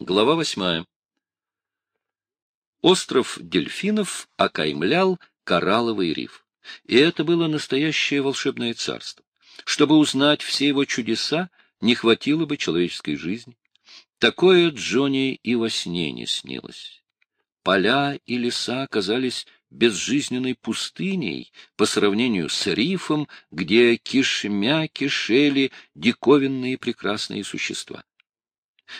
Глава восьмая. Остров дельфинов окаймлял коралловый риф. И это было настоящее волшебное царство. Чтобы узнать все его чудеса, не хватило бы человеческой жизни. Такое Джонни и во сне не снилось. Поля и леса казались безжизненной пустыней по сравнению с рифом, где кишмя кишели диковинные прекрасные существа.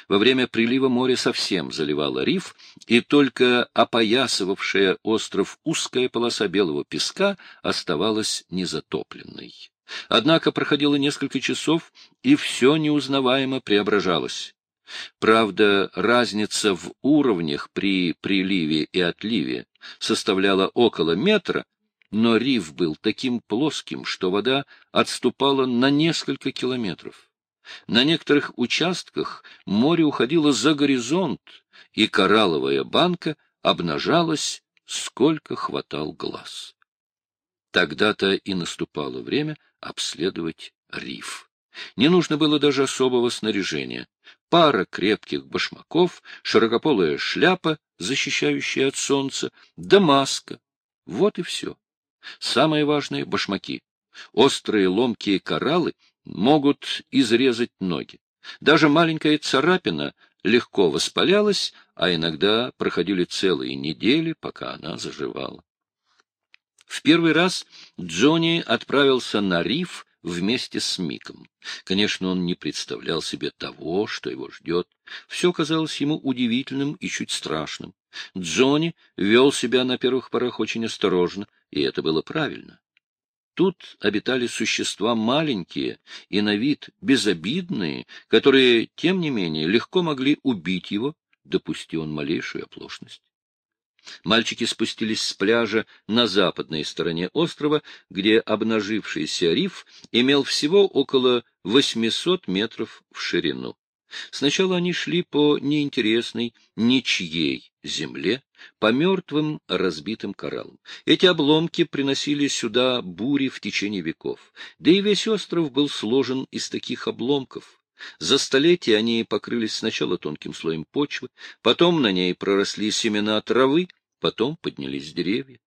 Во время прилива море совсем заливало риф, и только опоясывавшая остров узкая полоса белого песка оставалась незатопленной. Однако проходило несколько часов, и все неузнаваемо преображалось. Правда, разница в уровнях при приливе и отливе составляла около метра, но риф был таким плоским, что вода отступала на несколько километров. На некоторых участках море уходило за горизонт, и коралловая банка обнажалась, сколько хватал глаз. Тогда-то и наступало время обследовать риф. Не нужно было даже особого снаряжения. Пара крепких башмаков, широкополая шляпа, защищающая от солнца, да маска. Вот и все. Самое важное — башмаки. Острые ломкие кораллы могут изрезать ноги. Даже маленькая царапина легко воспалялась, а иногда проходили целые недели, пока она заживала. В первый раз Джонни отправился на риф вместе с Миком. Конечно, он не представлял себе того, что его ждет. Все казалось ему удивительным и чуть страшным. Джонни вел себя на первых порах очень осторожно, и это было правильно. Тут обитали существа маленькие и на вид безобидные, которые, тем не менее, легко могли убить его, допусти он малейшую оплошность. Мальчики спустились с пляжа на западной стороне острова, где обнажившийся риф имел всего около 800 метров в ширину. Сначала они шли по неинтересной, ничьей земле, по мертвым разбитым кораллам. Эти обломки приносили сюда бури в течение веков, да и весь остров был сложен из таких обломков. За столетия они покрылись сначала тонким слоем почвы, потом на ней проросли семена травы, потом поднялись деревья.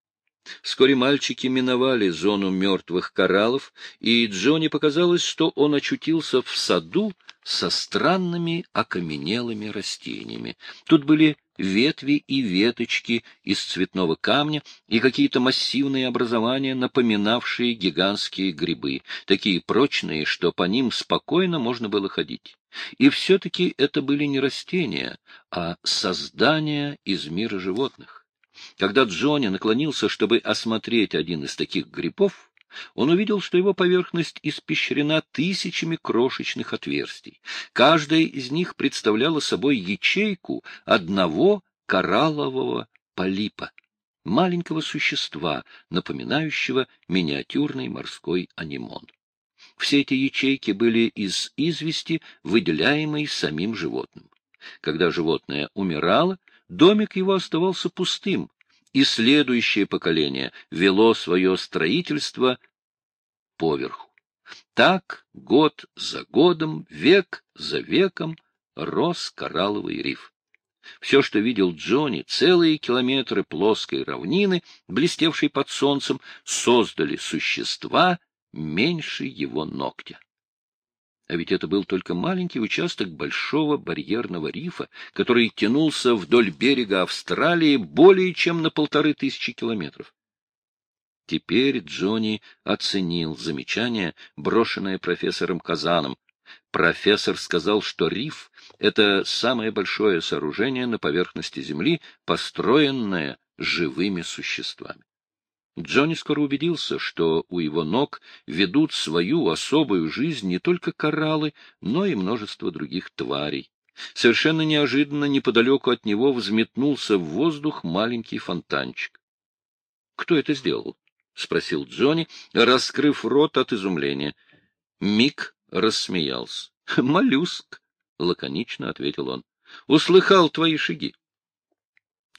Вскоре мальчики миновали зону мертвых кораллов, и Джонни показалось, что он очутился в саду со странными окаменелыми растениями. Тут были ветви и веточки из цветного камня и какие-то массивные образования, напоминавшие гигантские грибы, такие прочные, что по ним спокойно можно было ходить. И все-таки это были не растения, а создания из мира животных. Когда Джонни наклонился, чтобы осмотреть один из таких грибов, он увидел, что его поверхность испещрена тысячами крошечных отверстий. Каждая из них представляла собой ячейку одного кораллового полипа, маленького существа, напоминающего миниатюрный морской анимон. Все эти ячейки были из извести, выделяемой самим животным. Когда животное умирало, домик его оставался пустым, и следующее поколение вело свое строительство поверху. Так год за годом, век за веком рос коралловый риф. Все, что видел Джонни, целые километры плоской равнины, блестевшей под солнцем, создали существа меньше его ногтя. А ведь это был только маленький участок большого барьерного рифа, который тянулся вдоль берега Австралии более чем на полторы тысячи километров. Теперь Джонни оценил замечание, брошенное профессором Казаном. Профессор сказал, что риф — это самое большое сооружение на поверхности Земли, построенное живыми существами. Джонни скоро убедился, что у его ног ведут свою особую жизнь не только кораллы, но и множество других тварей. Совершенно неожиданно неподалеку от него взметнулся в воздух маленький фонтанчик. — Кто это сделал? — спросил Джонни, раскрыв рот от изумления. Мик рассмеялся. — Моллюск, — лаконично ответил он. — Услыхал твои шаги.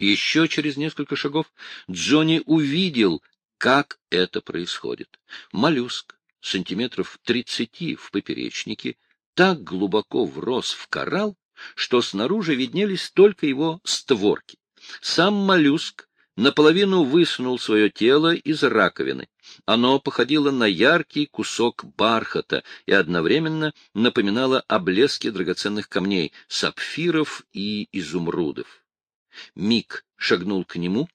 Еще через несколько шагов Джонни увидел, как это происходит. Моллюск, сантиметров тридцати в поперечнике, так глубоко врос в коралл, что снаружи виднелись только его створки. Сам моллюск наполовину высунул свое тело из раковины. Оно походило на яркий кусок бархата и одновременно напоминало о блеске драгоценных камней, сапфиров и изумрудов. Мик шагнул к нему,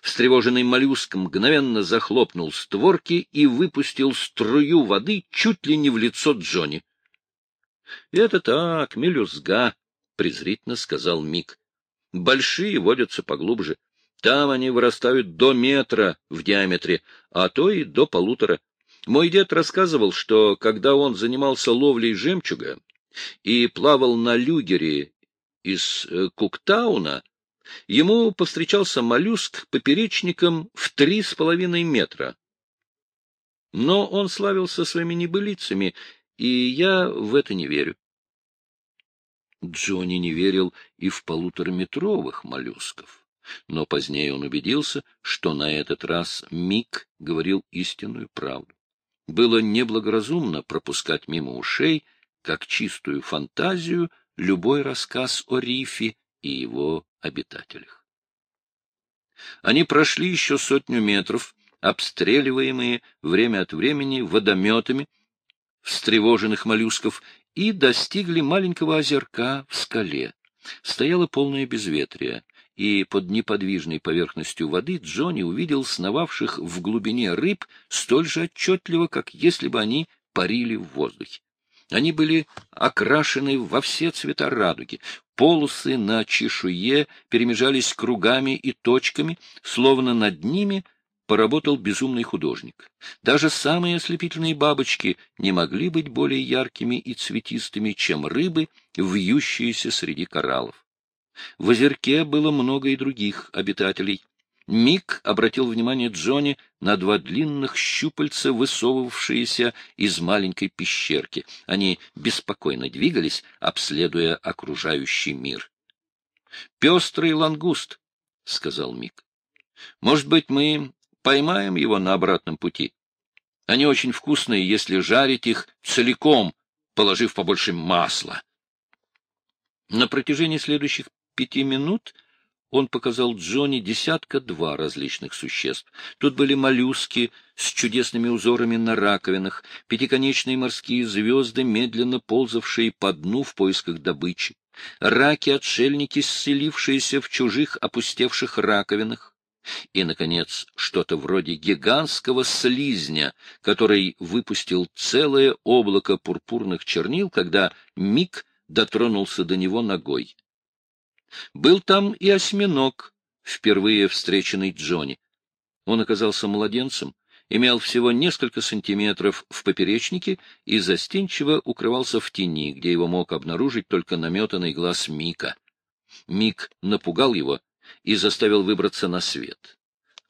встревоженный моллюск мгновенно захлопнул створки и выпустил струю воды чуть ли не в лицо Джонни. — Это так, мелюзга, — презрительно сказал Мик. — Большие водятся поглубже. Там они вырастают до метра в диаметре, а то и до полутора. Мой дед рассказывал, что когда он занимался ловлей жемчуга и плавал на люгере из э, Куктауна, ему повстречался моллюск поперечником в три с половиной метра. Но он славился своими небылицами, и я в это не верю. Джонни не верил и в полутораметровых моллюсков. Но позднее он убедился, что на этот раз Мик говорил истинную правду. Было неблагоразумно пропускать мимо ушей, как чистую фантазию, любой рассказ о рифе и его обитателях. Они прошли еще сотню метров, обстреливаемые время от времени водометами встревоженных моллюсков, и достигли маленького озерка в скале. Стояло полное безветрие и под неподвижной поверхностью воды Джонни увидел сновавших в глубине рыб столь же отчетливо, как если бы они парили в воздухе. Они были окрашены во все цвета радуги. Полосы на чешуе перемежались кругами и точками, словно над ними поработал безумный художник. Даже самые ослепительные бабочки не могли быть более яркими и цветистыми, чем рыбы, вьющиеся среди кораллов. В озерке было много и других обитателей. Мик обратил внимание Джонни на два длинных щупальца, высовывавшиеся из маленькой пещерки. Они беспокойно двигались, обследуя окружающий мир. — Пестрый лангуст, — сказал Мик. — Может быть, мы поймаем его на обратном пути? Они очень вкусные, если жарить их целиком, положив побольше масла. На протяжении следующих пяти минут он показал Джонни десятка-два различных существ. Тут были моллюски с чудесными узорами на раковинах, пятиконечные морские звезды, медленно ползавшие по дну в поисках добычи, раки-отшельники, селившиеся в чужих опустевших раковинах, и, наконец, что-то вроде гигантского слизня, который выпустил целое облако пурпурных чернил, когда Мик дотронулся до него ногой. Был там и осьминог, впервые встреченный Джонни. Он оказался младенцем, имел всего несколько сантиметров в поперечнике и застенчиво укрывался в тени, где его мог обнаружить только наметанный глаз Мика. Мик напугал его и заставил выбраться на свет.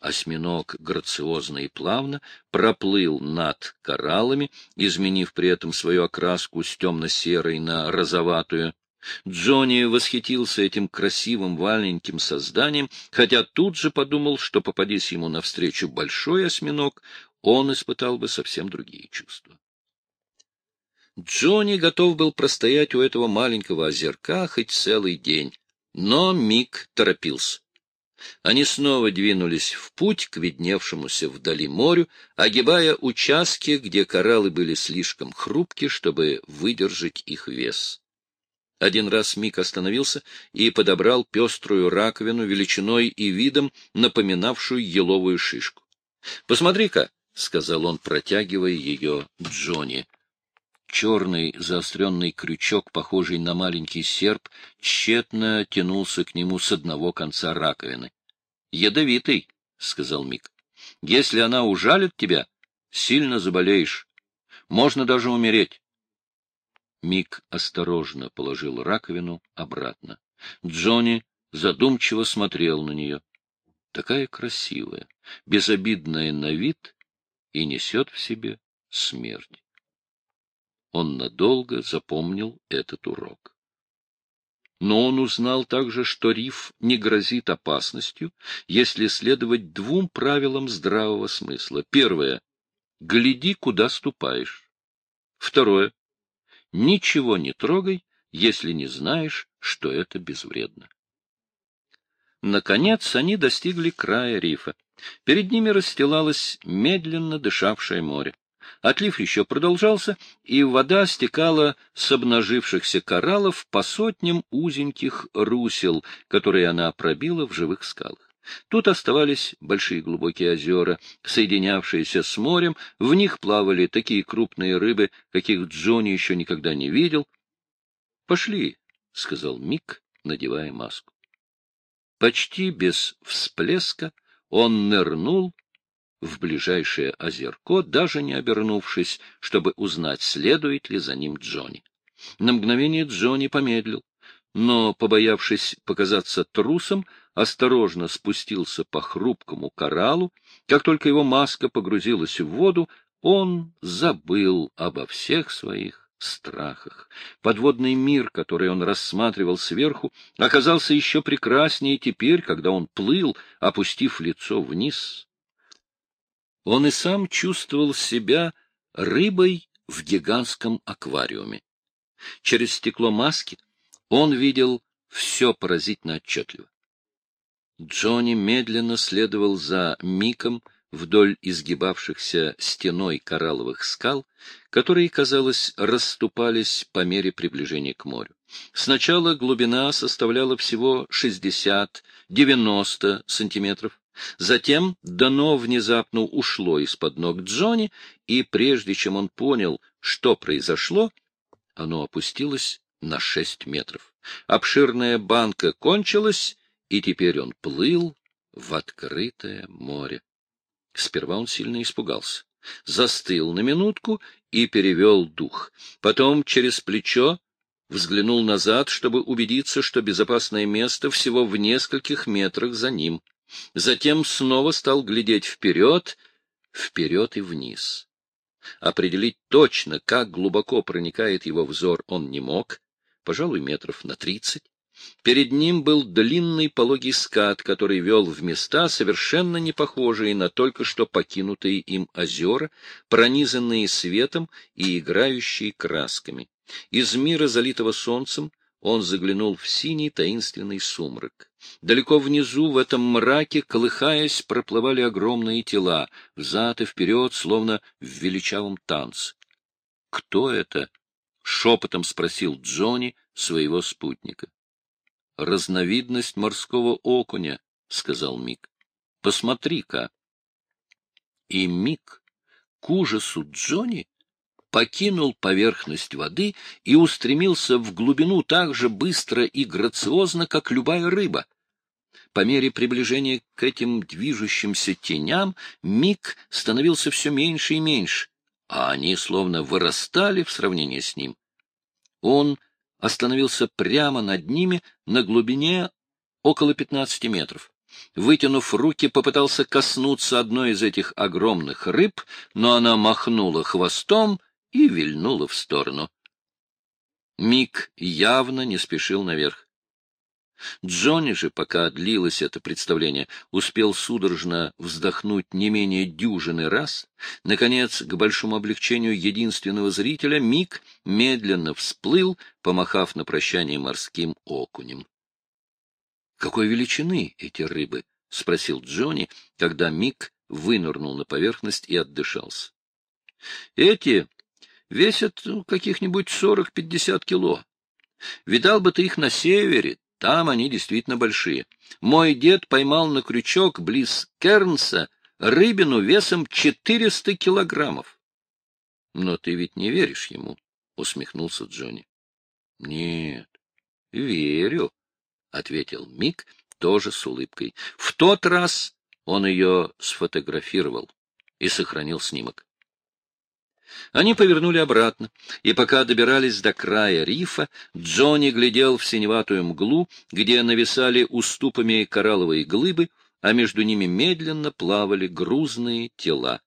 Осьминог грациозно и плавно проплыл над кораллами, изменив при этом свою окраску с темно-серой на розоватую. Джонни восхитился этим красивым валеньким созданием, хотя тут же подумал, что попадись ему навстречу большой осьминог, он испытал бы совсем другие чувства. Джонни готов был простоять у этого маленького озерка хоть целый день, но Мик торопился. Они снова двинулись в путь к видневшемуся вдали морю, огибая участки, где кораллы были слишком хрупки, чтобы выдержать их вес. Один раз Мик остановился и подобрал пеструю раковину величиной и видом, напоминавшую еловую шишку. — Посмотри-ка, — сказал он, протягивая ее Джонни. Черный заостренный крючок, похожий на маленький серп, тщетно тянулся к нему с одного конца раковины. — Ядовитый, — сказал Мик. — Если она ужалит тебя, сильно заболеешь. Можно даже умереть. Мик осторожно положил раковину обратно. Джонни задумчиво смотрел на нее. Такая красивая, безобидная на вид и несет в себе смерть. Он надолго запомнил этот урок. Но он узнал также, что риф не грозит опасностью, если следовать двум правилам здравого смысла. Первое — гляди, куда ступаешь. Второе ничего не трогай, если не знаешь, что это безвредно. Наконец они достигли края рифа. Перед ними расстилалось медленно дышавшее море. Отлив еще продолжался, и вода стекала с обнажившихся кораллов по сотням узеньких русел, которые она пробила в живых скалах. Тут оставались большие глубокие озера, соединявшиеся с морем, в них плавали такие крупные рыбы, каких Джонни еще никогда не видел. — Пошли, — сказал Мик, надевая маску. Почти без всплеска он нырнул в ближайшее озерко, даже не обернувшись, чтобы узнать, следует ли за ним Джонни. На мгновение Джонни помедлил, но, побоявшись показаться трусом, осторожно спустился по хрупкому кораллу. Как только его маска погрузилась в воду, он забыл обо всех своих страхах. Подводный мир, который он рассматривал сверху, оказался еще прекраснее теперь, когда он плыл, опустив лицо вниз. Он и сам чувствовал себя рыбой в гигантском аквариуме. Через стекло маски он видел все поразительно отчетливо. Джонни медленно следовал за Миком вдоль изгибавшихся стеной коралловых скал, которые, казалось, расступались по мере приближения к морю. Сначала глубина составляла всего 60-90 сантиметров. Затем дно внезапно ушло из-под ног Джонни, и прежде чем он понял, что произошло, оно опустилось на шесть метров. Обширная банка кончилась, и теперь он плыл в открытое море. Сперва он сильно испугался, застыл на минутку и перевел дух. Потом через плечо взглянул назад, чтобы убедиться, что безопасное место всего в нескольких метрах за ним. Затем снова стал глядеть вперед, вперед и вниз. Определить точно, как глубоко проникает его взор, он не мог, пожалуй, метров на тридцать. Перед ним был длинный пологий скат, который вел в места, совершенно не похожие на только что покинутые им озера, пронизанные светом и играющие красками. Из мира, залитого солнцем, он заглянул в синий таинственный сумрак. Далеко внизу, в этом мраке, колыхаясь, проплывали огромные тела, взад и вперед, словно в величавом танце. — Кто это? — шепотом спросил Джонни своего спутника разновидность морского окуня, — сказал Мик. — Посмотри-ка. И Мик, к ужасу Джонни, покинул поверхность воды и устремился в глубину так же быстро и грациозно, как любая рыба. По мере приближения к этим движущимся теням Мик становился все меньше и меньше, а они словно вырастали в сравнении с ним. Он остановился прямо над ними на глубине около 15 метров. Вытянув руки, попытался коснуться одной из этих огромных рыб, но она махнула хвостом и вильнула в сторону. Мик явно не спешил наверх. Джонни же, пока длилось это представление, успел судорожно вздохнуть не менее дюжины раз. Наконец, к большому облегчению единственного зрителя, Мик медленно всплыл, помахав на прощание морским окунем. — Какой величины эти рыбы? — спросил Джонни, когда Мик вынырнул на поверхность и отдышался. — Эти весят ну, каких-нибудь сорок-пятьдесят кило. Видал бы ты их на севере, там они действительно большие. Мой дед поймал на крючок близ Кернса рыбину весом 400 килограммов. — Но ты ведь не веришь ему, — усмехнулся Джонни. — Нет, верю, — ответил Мик, тоже с улыбкой. В тот раз он ее сфотографировал и сохранил снимок. Они повернули обратно, и пока добирались до края рифа, Джонни глядел в синеватую мглу, где нависали уступами коралловые глыбы, а между ними медленно плавали грузные тела.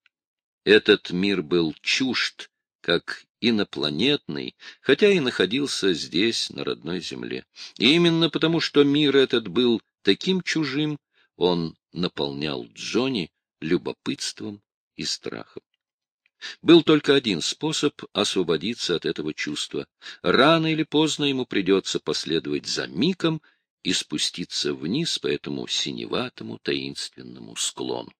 Этот мир был чужд, как инопланетный, хотя и находился здесь, на родной земле. И именно потому, что мир этот был таким чужим, он наполнял Джонни любопытством и страхом. Был только один способ освободиться от этого чувства. Рано или поздно ему придется последовать за Миком и спуститься вниз по этому синеватому таинственному склону.